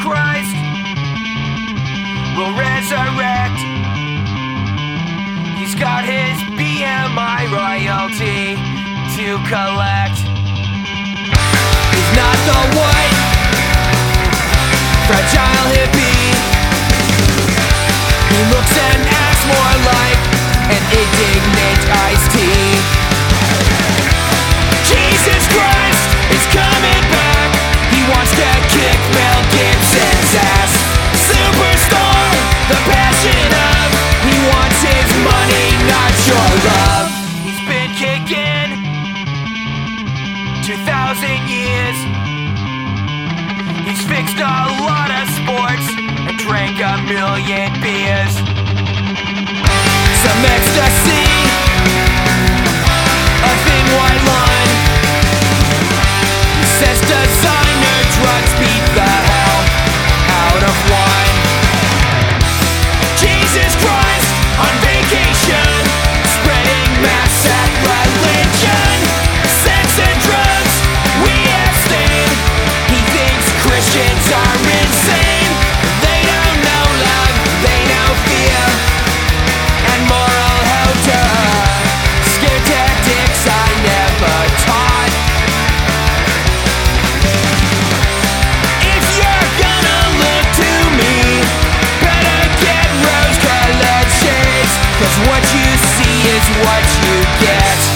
Christ will resurrect. He's got his BMI royalty to collect. He's not the white, fragile hippie. He looks and acts more like. years. He's fixed a lot. Cause what you see is what you get.